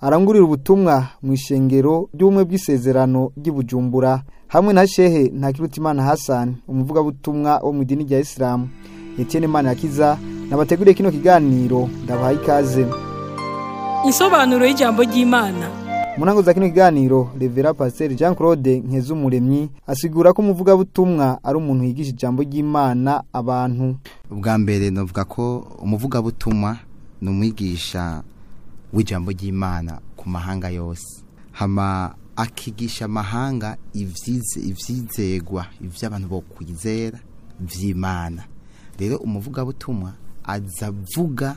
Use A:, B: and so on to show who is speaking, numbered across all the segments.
A: arangurira ubutumwa mu ishengero ry'ubumwe bw'isezerano ry'ibujumbura hamwe na shehe na Kirutimana Hassan umuvugabutumwa wo mu idini rya isilamu etienne manakiza nabateguriye kino kiganiro ndabaha ikaze
B: insobanuro y'ijambo ry'imana
A: muranguza kino kiganiro Revera Pasteur Jean Claude Nkeza asigura ko umuvugabutumwa ari umuntu yigisha ijambo ry'Imana abantu
C: ubwa mbere navuga ko umuvugabutumwa ni umwigisha w'ijambo ry'Imana ku mahanga yose hama akigisha amahanga ivyizegwa ivy'abantu bo kwizera vy'Imana rero umuvugabutumwa azavuga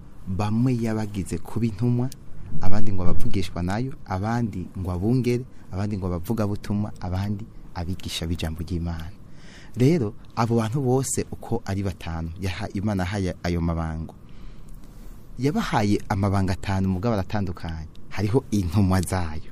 C: bamwe yabagize kuba intumwa abandi ngo bavugishwa nayo abandi ngo abungere abandi ngo bavuga butuma abandi abigisha b'ijambo ry'imana rero abo bantu bose uko ari batanu yaha imana yahaye ayo mabango yabahaye amabanga atanu umugabo aratandukanye hariho intumwa zayo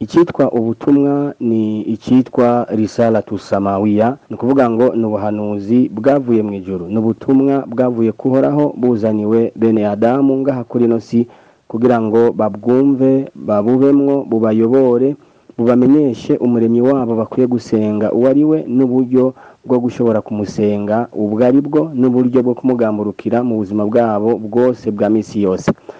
D: icyitwa ubutumwa ni icyitwa risala tusamawiya ni ukuvuga ngo ni ubuhanuzi bwavuye mu ijoro ni ubutumwa bwavuye kuhoraho buzaniwe bene adamu ngaha kuri ino si kugira ngo babwumve babubemwo bubayobore bubamenyeshe umuremyi wabo bakwiye gusenga uwo ari we n'uburyo bwo gushobora kumusenga ubwo ari bwo n'uburyo bwo kumugamburukira mu buzima bwabo bwose bwa minsi yose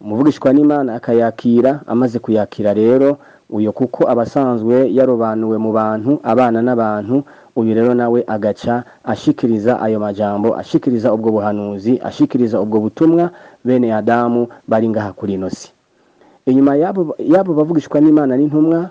D: umuvugishwa n'imana akayakira amaze kuyakira rero uyu kuko abasanzwe yarobanuwe mu bantu abana n'abantu uyu rero nawe agaca ashikiriza ayo majambo ashikiriza ubwo buhanuzi ashikiriza ubwo butumwa bene adamu bari ngaha kuri ino inyuma y'abo bavugishwa n'imana n'intumwa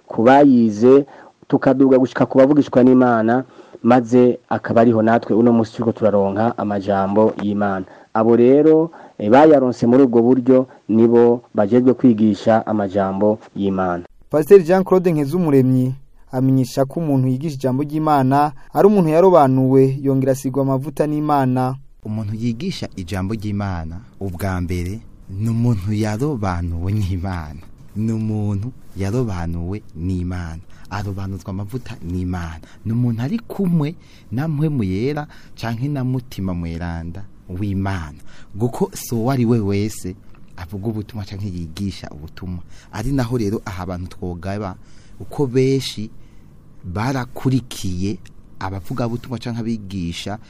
D: ku bayize tukaduga gushika kubavugishwa n'imana maze akaba ariho natwe uno munsi turiko turaronka amajambo y'imana abo rero eh, bayaronse muri ubwo buryo nibo bajejwe kwigisha amajambo y'imana
A: pasiteri jean claude nkizumuremyi amenyesha ko umuntu yigisha ijambo ry'imana ari umuntu yarobanuwe yongera asigwa amavuta n'imana
C: umuntu yigisha ijambo ry'imana ubwa mbere ni umuntu yarobanuwe n'imana ni umuntu yarobanuwe n'imana arobanuzwa amavuta n'imana ni ari kumwe namwe muyera cyangwa na mutima mweranda w'imana kuko si uwo ari we wese avuga ubutumwa cyangwa yigisha ubutumwa ari naho rero aha abantu twogaba uko benshi barakurikiye abavugabutumwa cyangwa abigisha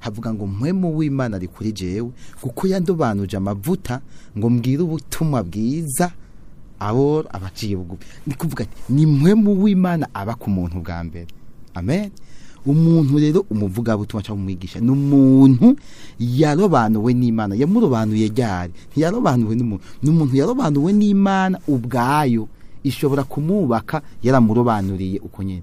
C: havuga ngo mpwemu w'imana ari kuri jewe kuko yandobanuje amavuta ngo mbwire ubutumwa bwiza abo abaciye bugufi ni kuvuga ni mwe mu w'imana aba ku muntu bwa mbere amen umuntu rero umuvugabutumwa cyangwa umwigisha ni umuntu yarobanuwe n'imana yamurobanuye ryari ntiyarobanuwe n'umuntu ni umuntu yarobanuwe n'imana ubwayo ishobora kumwubaka yaramurobanuriye uko nyine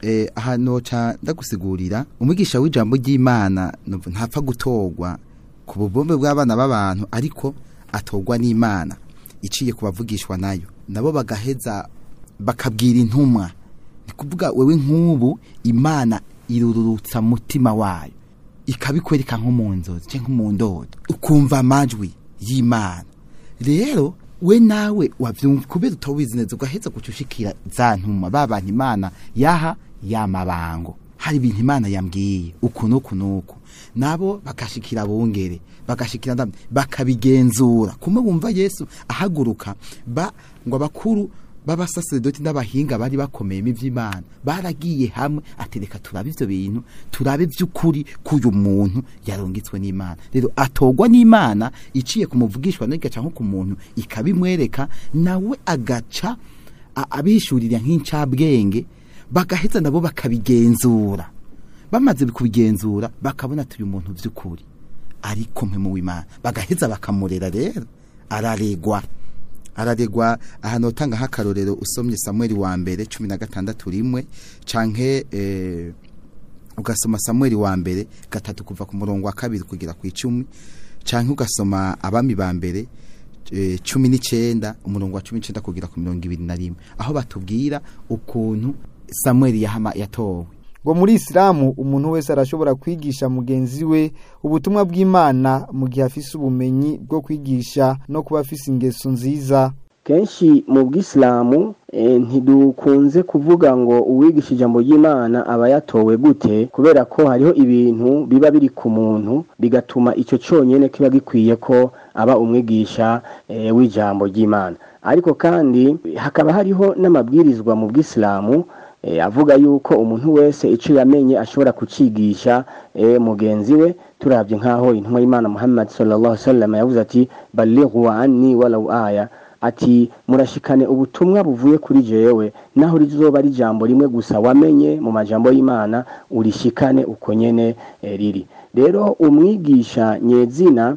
C: eh, aha noca ndagusigurira umwigisha w'ijambo ry'imana ntapfa gutogwa ku bubombe bw'abana b'abantu ariko atogwa n'imana iciye kubavugishwa nayo nabo bagaheza bakabwira intumwa ni kuvuga wewe nk'ubu imana irurutsa mutima wayo ikabikwereka nko mu nzozi cyangwa nko mu ndodo ukumva amajwi y'imana rero we nawe wabyumva kubera utabizi neza ugaheza gucushikira za ntuma babantu imana yaha yamabango hari ibintu imana yambwiye uku n'uku n'uku nabo bakashikira bongere bakashikira bakabigenzura kumwe wumva yesu ahaguruka ba ngo abakuru b'abasaseredoti n'abahinga bari bakomeyemo iby'imana baragiye hamwe atereka turabe ibyo bintu turabe by'ukuri k'uyu muntu yarongitswe n'imana rero atogwa n'imana iciye ku muvugishwa n'agaca nko ku muntu ikabimwereka nawe agaca abihishurira nk'incabwenge bagaheza nabo bakabigenzura bamaze kubigenzura bakabona turi umuntu by'ukuri ariko mwe mu w'imana bagaheza bakamurera rero araregwa aradegwa ahantu utanga hakarorero usomye Samuel wa mbere cumi na gatandatu rimwe canke eh, ugasoma Samuel wa mbere gatatu kuva ku murongo wa kabiri kugera ku icumi canke ugasoma abami ba mbere eh, cumi n'icyenda umurongo wa cumi n'icyenda kugera ku mirongo ibiri na rimwe aho batubwira ukuntu Samuel yatowe
A: ngo muri isilamu umuntu wese arashobora kwigisha mugenzi we ubutumwa bw'imana mu gihe afise ubumenyi bwo kwigisha no kuba afise ingeso nziza
D: kenshi mu bw'isilamu eh, ntidukunze kuvuga ngo uwigisha ijambo ry'imana aba yatowe gute kubera ko hariho ibintu biba biri ku muntu bigatuma icyo cyonyine kiba gikwiye ko aba umwigisha eh, w'ijambo ry'imana ariko kandi hakaba hariho n'amabwirizwa mu bw'isilamu Eh, avuga yuko umuntu wese icyo yamenye ashobora kucigisha eh, mugenzi we turabye nk'aho intumwa y'imana muhammad sallallahu alaihi yavuze ati balighu anni walau ati murashikane ubutumwa buvuye kuri jewe naho rizoba ari ijambo rimwe gusa wamenye mu majambo y'imana urishikane uko nyene eh, riri rero umwigisha nyezina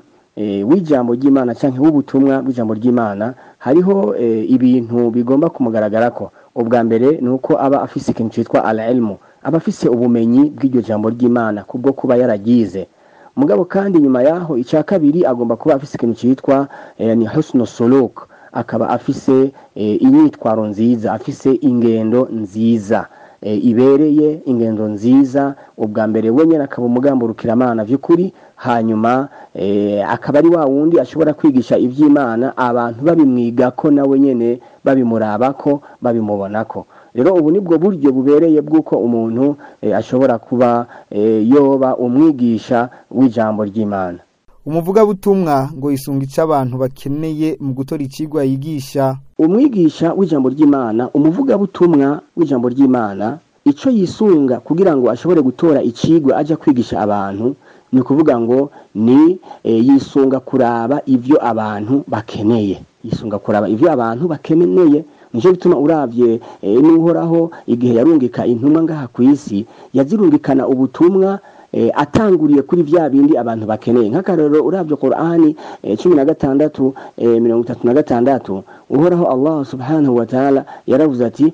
D: w'ijambo ry'imana cyangwa w'ubutumwa bw'ijambo ry'imana hariho ibintu bigomba kumugaragara ko ubwa mbere ni uko aba afise ikintu cyitwa alailmu aba afise ubumenyi bw'iryo jambo ry'imana kubwo kuba yaragize mugabo kandi nyuma yaho icya kabiri agomba kuba afise ikintu cyitwa yani eh, husnu akaba afise eh, imyitwaro nziza afise ingendo nziza eh, ibereye ingendo nziza ubwa mbere wenyine akaba umugamburukiramana by'ukuri hanyuma akaba ari wa wundi ashobora kwigisha iby'imana abantu babimwiga ko nawe nyine babimuraba ko babimubona ko rero ubu nibwo buryo bubereye bw'uko umuntu eh, ashobora kuba eh, yoba umwigisha w'ijambo ry'imana
A: umuvugabutumwa ngo yisunga icyo abantu bakeneye mu gutora icyigwa yigisha
D: umwigisha w'ijambo ry'imana umuvugabutumwa w'ijambo ry'imana icyo yisunga kugira ngo ashobore gutora icyigwa ajya kwigisha abantu ni ukuvuga ngo ni eh, yisunga kuraba ibyo abantu bakeneye yisunga kuraba ibyo abantu bakeneye nicyo bituma urabye eh, n'uhoraho igihe yarungika intumwa ngaha ku isi yazirungikana ubutumwa eh, atanguriye kuri bya bindi abantu bakeneye nk'akarero urabye korani eh, cumi na gatandatu mirongo itatu na gatandatu uhoraho allah subhanahu wa ta'ala yaravuze ati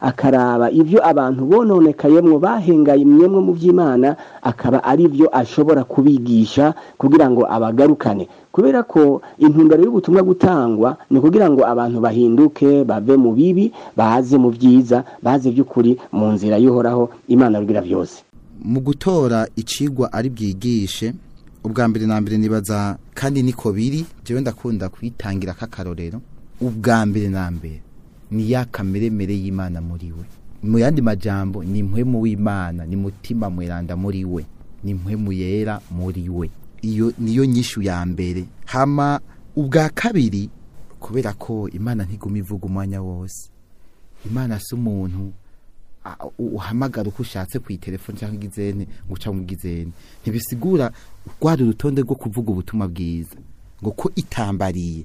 D: akaraba ibyo abantu bononekayemwo bahengayemyemwo mu by'imana akaba ari byo ashobora kubigisha kugira ngo abagarukane kubera ko intumbero y'ubutumwa gutangwa ni ukugira ngo abantu bahinduke bave mu bibi baze mu byiza baze by'ukuri mu nzira y'uhoraho imana rubwira byose
C: mu gutora icigwa ari bwigishe ubwa mbere na mbere nibaza kandi niko biri jewe ndakunda kwitangira kakarorero ubwa mbere na mbere ni ya kameremere y'Imana muri we mu yandi majambo ni mpwemu w'Imana ni mutima mweranda muri we ni mpwemu yera muri we iyo niyo nyishu ya mbere hama ubwa kabiri kubera ko Imana ntiguma ivuga umwanya wose Imana si umuntu uhamagara uko ushatse ku itelefone cyangwa igizene ngo cyangwa igizene ntibisigura rwari urutonde rwo kuvuga ubutumwa bwiza ngo ko itambariye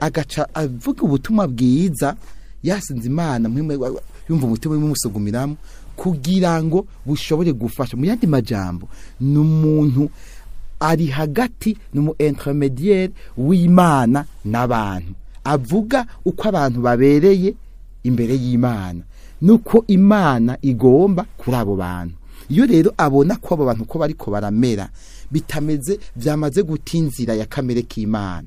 C: agaca avuga ubutumwa bwiza yasinze imana yumva umutima w'umusugumiramo kugira ngo bushobore gufasha mu yandi majambo ni umuntu ari hagati ni umu intermediere w'imana n'abantu avuga uko abantu babereye imbere y'imana nuko imana igomba kuri abo bantu iyo rero abona ko abo bantu ko bariko baramera bitameze byamaze guta inzira ya kamere k'imana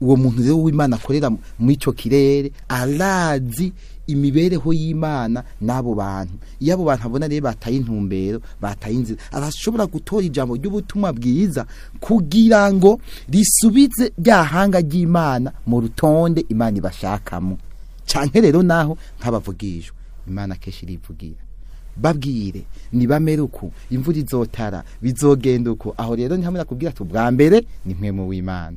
C: uwo muntu rero w'imana akorera muri icyo kirere arazi imibereho y'imana n'abo bantu iyo abo bantu abona rero bataye intumbero bataye inzira arashobora gutora ijambo ry'ubutumwa bwiza kugira ngo risubize rya hanga ry'imana mu rutonde imana ibashakamo cyane rero naho nk'abavugijwe imana akenshi irivugira babwire nibamere uku imvura izotara bizogenda uko aho rero ni hamwe nakubwira ati ubwa mbere ni mwe mu w'imana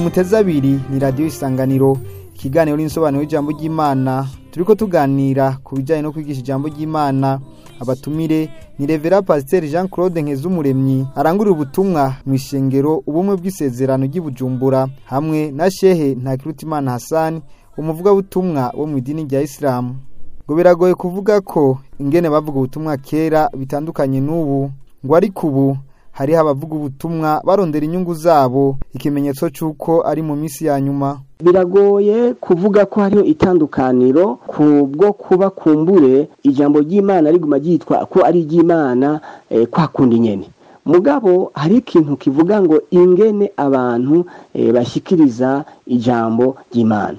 A: muteze abiri ni radiyo isanganiro ikiganiro n'insobanuro y'ijambo ry'imana turi ko tuganira ku bijyanye no kwigisha ijambo ry'imana abatumire ni revera pasiteri jean claude nk'izumuremyi arangurira ubutumwa mu ishengero ubumwe bw'isezerano ry'ibujumbura hamwe na shehe na ntakirutimana hasani umuvugabutumwa wo mu idini rya isilamu ngo biragoye kuvuga ko ingene bavuga ubutumwa kera bitandukanye n'ubu ngo ariko ubu hariho abavuga ubutumwa barondera inyungu zabo ikimenyetso cy'uko ari mu minsi ya nyuma
D: biragoye kuvuga ko hariho itandukaniro ku bwo kuba kumbure ijambo ry'imana riguma ryitwa ko ari iry'imana eh, kwa kundi nyine mugabo hari ikintu kivuga ngo ingene abantu bashyikiriza ijambo ry'imana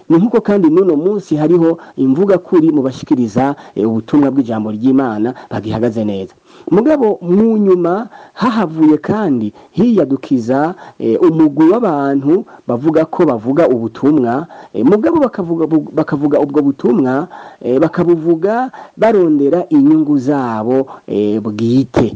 D: ni nk'uko kandi n'uno munsi hariho imvugakuri mu bashyikiriza eh, ubutumwa bw'ijambo ry'imana bagihagaze neza mugabo mu nyuma hahavuye kandi hiyadukiza eh, umugwi w'abantu bavuga ko bavuga ubutumwa eh, mugabo bakavuga ubwo butumwa bakabuvuga barondera inyungu zabo bwite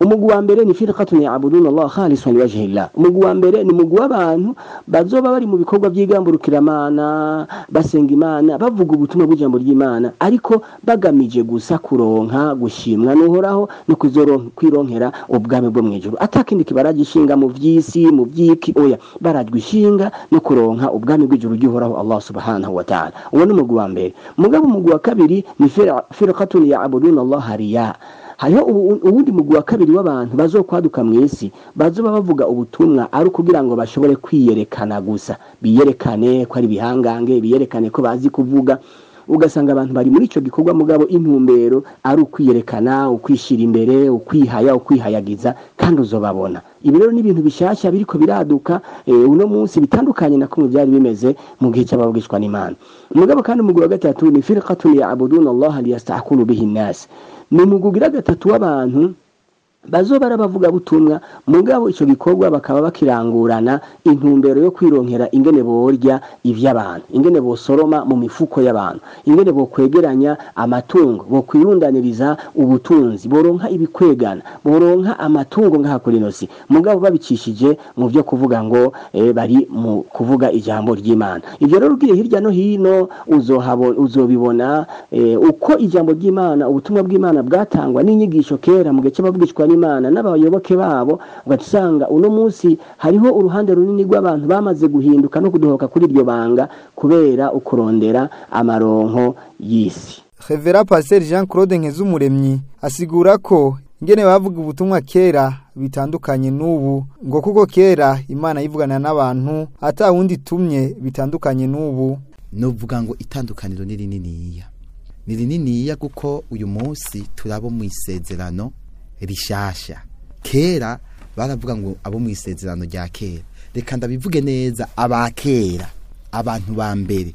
D: umugwi wa mbere ni firqatun ya'buduna Allah khalisan liwajhi Allah umugwi wa mbere ni umugwi w'abantu bazoba bari mu bikorwa by'igamburukiramana basenga imana bavuga ubutumwa bw'ijambo ry'imana ariko bagamije gusa kuronka gushimwa n'uhoraho no kwironkera ubwami bwo mu ijuru atakindi baragishinga mu by'isi mu by'iki oya baragwishinga no kuronka ubwami bw'ijuru ry'uhoraho Allah subhanahu wa ta'ala uwo ni umugwi wa mbere mugabo umugwi wa kabiri ni firqatun ya'buduna Allah riya hariho ubundi mugwi wa kabiri w'abantu bazokwaduka mu isi bazoba bavuga ubutumwa ari ukugira ngo bashobore kwiyerekana gusa biyerekane ko ari bihangange biyerekane ko bazi kuvuga ugasanga abantu bari muri icyo gikorwa mugabo intumbero ari ukwiyerekana ukwishyira imbere ukwihaya ukwihayagiza kandi uzobabona ibi rero ni ibintu bishyashya biriko biraduka eh, uno munsi bitandukanye na kumwe byari bimeze mu gihe cy'ababwishwa n'imana umugabo kandi umugwi wa gatatu ni firqatun ya'buduna allaha liyastahkuru bihi nnasi ni umugwi ugira gatatu w'abantu bazo barabavuga butumwa mugabo icyo bikorwa bakaba bakirangurana intumbero yo kwironkera ingene borya iby'abantu ingene bosoroma mu mifuko y'abantu ingene bokwegeranya amatungo bokwirundaniriza ubutunzi boronka ibikwegana boronka amatungo nka hakurinosi mugabo babicishije mu byo kuvuga ngo eh, bari mu kuvuga ijambo ry'Imana ibyo rero ugiye hirya no hino uzohabona uzobibona eh, uko ijambo ry'Imana ubutumwa bw'Imana bwatangwa n'inyigisho kera mu gace babwishwa b'imana n'abayoboke babo ugahita uno munsi hariho uruhande runini rw'abantu bamaze guhinduka no kudohoka kuri iryo banga kubera ukurondera amaronko y'isi
A: Revera Pasteur Jean Claude Nkizumuremyi asigura ko ingene bavuga ubutumwa kera bitandukanye n'ubu ngo kuko kera imana yivugana n'abantu atawundi wundi itumye bitandukanye n'ubu
C: nuvuga ngo itandukaniro ni rininiya ni rininiya kuko uyu munsi turabo mu isezerano rishasha kera baravuga ngo abo mu isezerano rya kera reka ndabivuge neza aba kera abantu ba mbere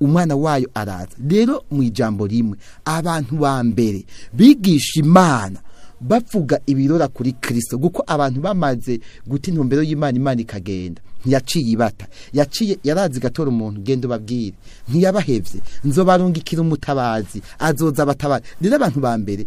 C: umwana wayo araza rero mu ijambo rimwe abantu ba mbere bigisha imana bavuga ibirora kuri kirisito kuko abantu bamaze guta intumbero y'imana imana ikagenda ntiyaciye ibata yaciye yarazi gatora umuntu ugenda ubabwire ntiyabahebye nzobarungikira umutabazi azoza abatabazi rero abantu ba mbere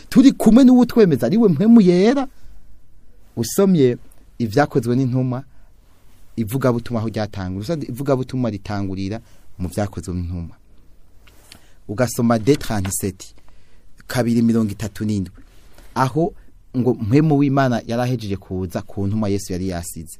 C: turi kumwe n'uwo twemeza ariwe mpemu yera usomye ibyakozwe n'intumwa ivugabutumwa aho ryatangurira ivugabutumwa ritangurira mu byakozwe n'intumwa ugasoma de detaniseti kabiri mirongo itatu n'indwi aho ngo mpemu w'imana yarahejeje kuza ku ntuma yesu yari yasize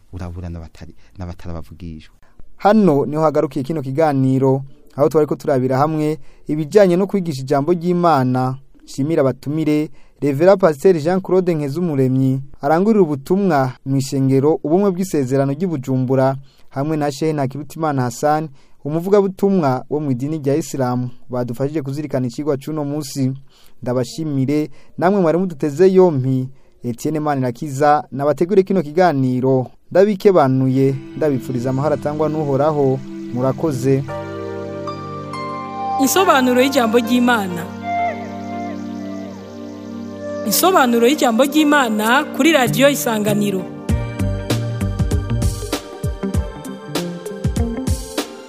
C: urabura n'abatarabavugishwa
A: hano niho hagarukiye kino kiganiro aho twari ko turabira hamwe ibijyanye no kwigisha ijambo ry'imana shimira abatumire revera pasiteri jean claude nk'iz'umuremyi arangurira ubutumwa mu ishengero ubumwe bw'isezerano ry'i bujumbura hamwe na shehe Kibutimana hasani umuvugabutumwa wo mu idini rya isilamu badufashije kuzirikana ikigo cy'uno munsi ndabashimire namwe mwari muduteze yompi Etienne Manirakiza nabategure kino kiganiro ndabikebanuye ndabipfuriza amahoro atangwa n'uhoraho murakoze
B: insobanuro y'ijambo ry'imana insobanuro y'ijambo ry'imana kuri radiyo isanganiro